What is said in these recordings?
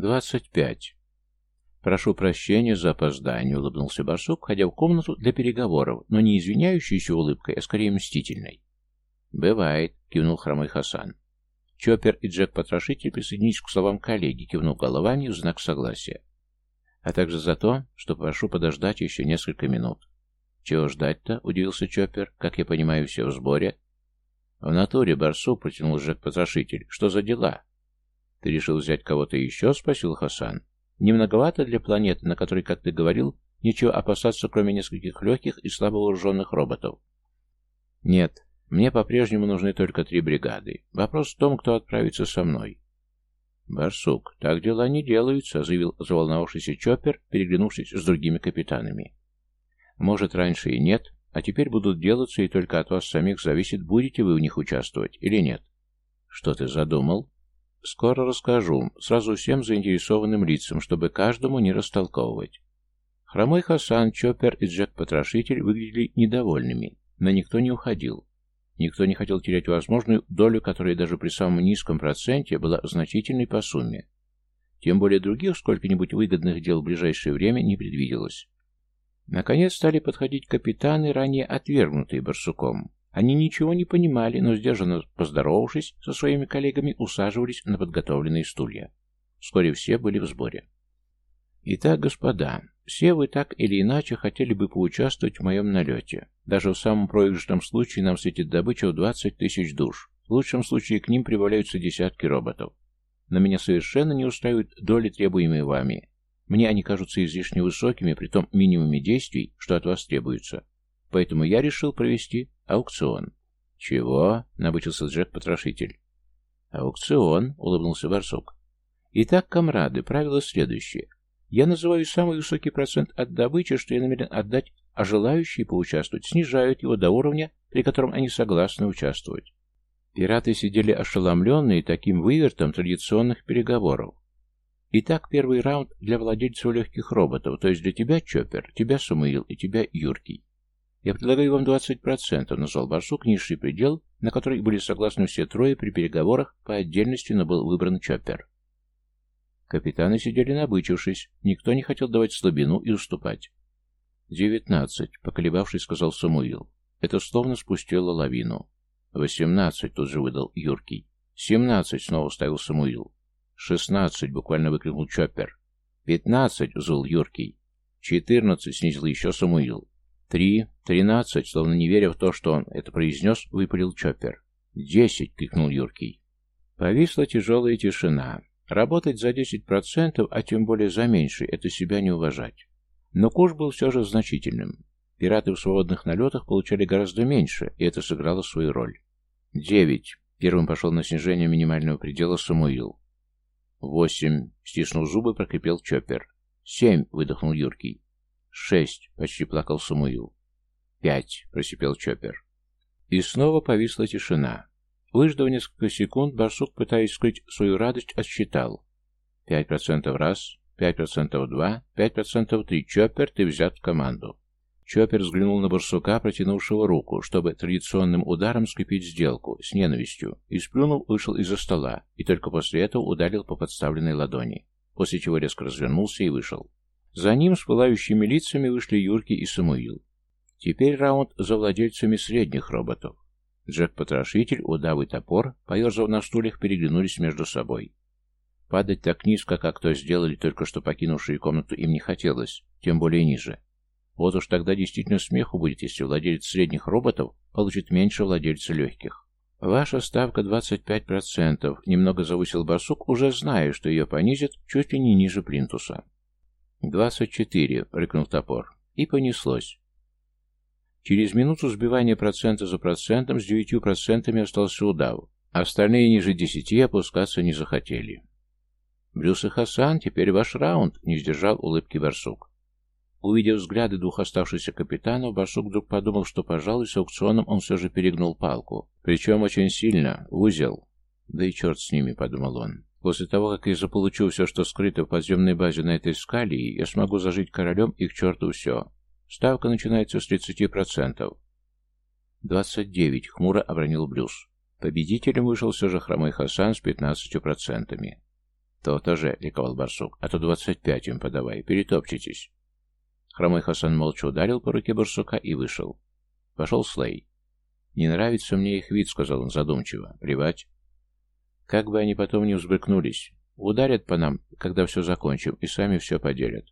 «Двадцать пять». «Прошу прощения за опоздание», — улыбнулся барсук, входя в комнату для переговоров, но не извиняющейся улыбкой, а скорее мстительной. «Бывает», — кивнул хромой Хасан. Чоппер и Джек-потрошитель присоединились к словам коллеги, кивнув головами в знак согласия. А также за то, что прошу подождать еще несколько минут. «Чего ждать-то?» — удивился Чоппер. «Как я понимаю, все в сборе». «В натуре, барсук», — протянул Джек-потрошитель. «Что за дела?» «Ты решил взять кого-то еще?» — спросил Хасан. «Не многовато для планеты, на которой, как ты говорил, ничего опасаться, кроме нескольких легких и слабо вооруженных роботов?» «Нет, мне по-прежнему нужны только три бригады. Вопрос в том, кто отправится со мной». «Барсук, так дела не делаются», — заявил заволновавшийся Чоппер, переглянувшись с другими капитанами. «Может, раньше и нет, а теперь будут делаться, и только от вас самих зависит, будете вы в них участвовать или нет». «Что ты задумал?» «Скоро расскажу, сразу всем заинтересованным лицам, чтобы каждому не растолковывать». Хромой Хасан, Чоппер и Джек-потрошитель выглядели недовольными, но никто не уходил. Никто не хотел терять возможную долю, которая даже при самом низком проценте была значительной по сумме. Тем более других сколько-нибудь выгодных дел в ближайшее время не предвиделось. Наконец стали подходить капитаны, ранее отвергнутые барсуком. Они ничего не понимали, но, сдержанно поздоровавшись со своими коллегами, усаживались на подготовленные стулья. Вскоре все были в сборе. «Итак, господа, все вы так или иначе хотели бы поучаствовать в моем налете. Даже в самом проигрышном случае нам светит добыча в 20 тысяч душ. В лучшем случае к ним прибавляются десятки роботов. Но меня совершенно не устраивают доли, требуемые вами. Мне они кажутся излишне высокими, при том минимуме действий, что от вас требуется. Поэтому я решил провести аукцион. «Чего?» — набычился Джек-потрошитель. «Аукцион», — улыбнулся Барсук. «Итак, комрады, правило следующее. Я называю самый высокий процент от добычи, что я намерен отдать, а желающие поучаствовать снижают его до уровня, при котором они согласны участвовать. Пираты сидели ошеломленные таким вывертом традиционных переговоров. Итак, первый раунд для владельцев легких роботов, то есть для тебя, Чоппер, тебя, Самуил, и тебя, Юркий. Я предлагаю вам 20%, назвал Барсук низший предел, на который были согласны все трое при переговорах, по отдельности, но был выбран Чоппер. Капитаны сидели набычившись, никто не хотел давать слабину и уступать. «Девятнадцать», — поколебавшись, сказал Самуил. Это словно спустило лавину. «Восемнадцать», — тут же выдал Юркий. «Семнадцать», — снова ставил Самуил. «Шестнадцать», — буквально выкрикнул Чоппер. «Пятнадцать», — взвыл Юркий. «Четырнадцать», — снизил еще Самуил. «Три», «тринадцать», словно не веря в то, что он это произнес, выпалил Чоппер. «Десять», — крикнул Юркий. Повисла тяжелая тишина. Работать за 10%, а тем более за меньший, это себя не уважать. Но куш был все же значительным. Пираты в свободных налетах получали гораздо меньше, и это сыграло свою роль. «Девять». Первым пошел на снижение минимального предела Самуил. «Восемь». Стиснув зубы, прокрепел Чоппер. «Семь», — выдохнул Юркий. «Шесть», — почти плакал Самуил. «Пять», — просипел Чоппер. И снова повисла тишина. Выждав несколько секунд, барсук, пытаясь скрыть свою радость, отсчитал. Пять процентов раз, пять процентов два, пять процентов три. Чоппер, ты взят в команду. Чоппер взглянул на барсука, протянувшего руку, чтобы традиционным ударом скрепить сделку, с ненавистью, и сплюнув, вышел из-за стола, и только после этого ударил по подставленной ладони, после чего резко развернулся и вышел. За ним с пылающими лицами вышли Юрки и Самуил. Теперь раунд за владельцами средних роботов. Джек-потрошитель, удав и топор, поерзав на стульях, переглянулись между собой. Падать так низко, как то сделали только что покинувшие комнату, им не хотелось, тем более ниже. Вот уж тогда действительно смеху будет, если владелец средних роботов получит меньше владельца легких. Ваша ставка 25%, немного завысил барсук, уже зная, что ее понизят чуть ли не ниже плинтуса. 24, рыкнул топор. И понеслось. Через минуту сбивания процента за процентом с девятью процентами остался удав. Остальные ниже десяти опускаться не захотели. «Брюс и Хасан, теперь ваш раунд», — не сдержал улыбки барсук. Увидев взгляды двух оставшихся капитанов, барсук вдруг подумал, что, пожалуй, с аукционом он все же перегнул палку. Причем очень сильно, в узел. «Да и черт с ними», — подумал он. «После того, как я заполучу все, что скрыто в подземной базе на этой скале, я смогу зажить королем и к черту все. Ставка начинается с 30%. 29, хмуро обронил Блюз. Победителем вышел все же хромой Хасан с 15%. «То-то же», — ликовал барсук, — «а то двадцать пять им подавай, перетопчетесь». Хромой Хасан молча ударил по руке барсука и вышел. Пошел Слей. «Не нравится мне их вид», — сказал он задумчиво. «Плевать». Как бы они потом не взбрыкнулись. Ударят по нам, когда все закончим, и сами все поделят.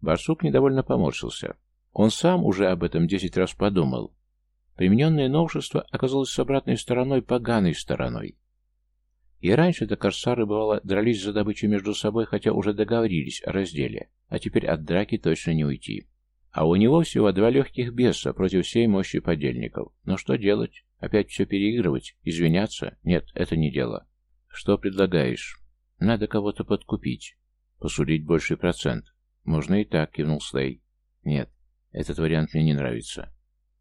Барсук недовольно поморщился. Он сам уже об этом десять раз подумал. Примененное новшество оказалось с обратной стороной поганой стороной. И раньше-то корсары, бывало, дрались за добычу между собой, хотя уже договорились о разделе, а теперь от драки точно не уйти. А у него всего два легких беса против всей мощи подельников. Но что делать? Опять все переигрывать? Извиняться? Нет, это не дело. Что предлагаешь? Надо кого-то подкупить. Посулить больший процент. Можно и так, кивнул Слей. Нет, этот вариант мне не нравится.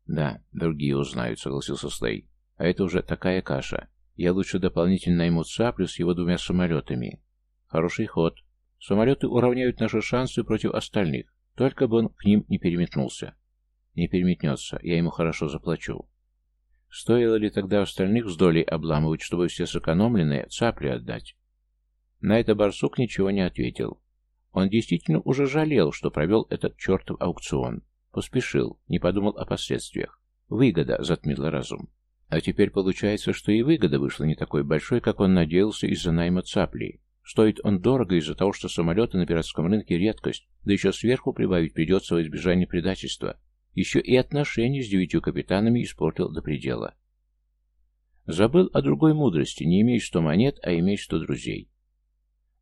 Да, другие узнают, согласился Слей. А это уже такая каша. Я лучше дополнительно найму цаплю с его двумя самолетами. Хороший ход. Самолеты уравняют наши шансы против остальных, только бы он к ним не переметнулся. Не переметнется, я ему хорошо заплачу. Стоило ли тогда остальных с долей обламывать, чтобы все сэкономленные цапли отдать? На это барсук ничего не ответил. Он действительно уже жалел, что провел этот чертов аукцион. Поспешил, не подумал о последствиях. Выгода затмила разум. А теперь получается, что и выгода вышла не такой большой, как он надеялся из-за найма цапли. Стоит он дорого из-за того, что самолеты на пиратском рынке редкость, да еще сверху прибавить придется во избежание предательства. Еще и отношения с девятью капитанами испортил до предела. Забыл о другой мудрости, не имеешь сто монет, а имеешь сто друзей.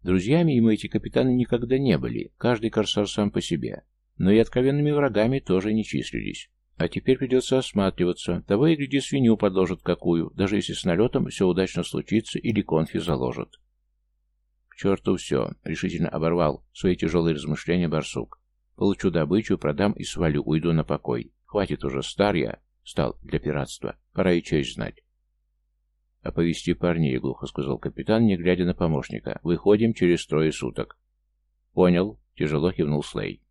Друзьями ему эти капитаны никогда не были, каждый корсар сам по себе, но и откровенными врагами тоже не числились. А теперь придется осматриваться. Того и гляди, свинью подложат какую, даже если с налетом все удачно случится или конфи заложат. Черту все, решительно оборвал свои тяжелые размышления барсук. Получу добычу, продам и свалю, уйду на покой. Хватит уже, стар я стал для пиратства. Пора и честь знать. «Оповести парней», — глухо сказал капитан, не глядя на помощника. «Выходим через трое суток». «Понял», — тяжело кивнул Слей.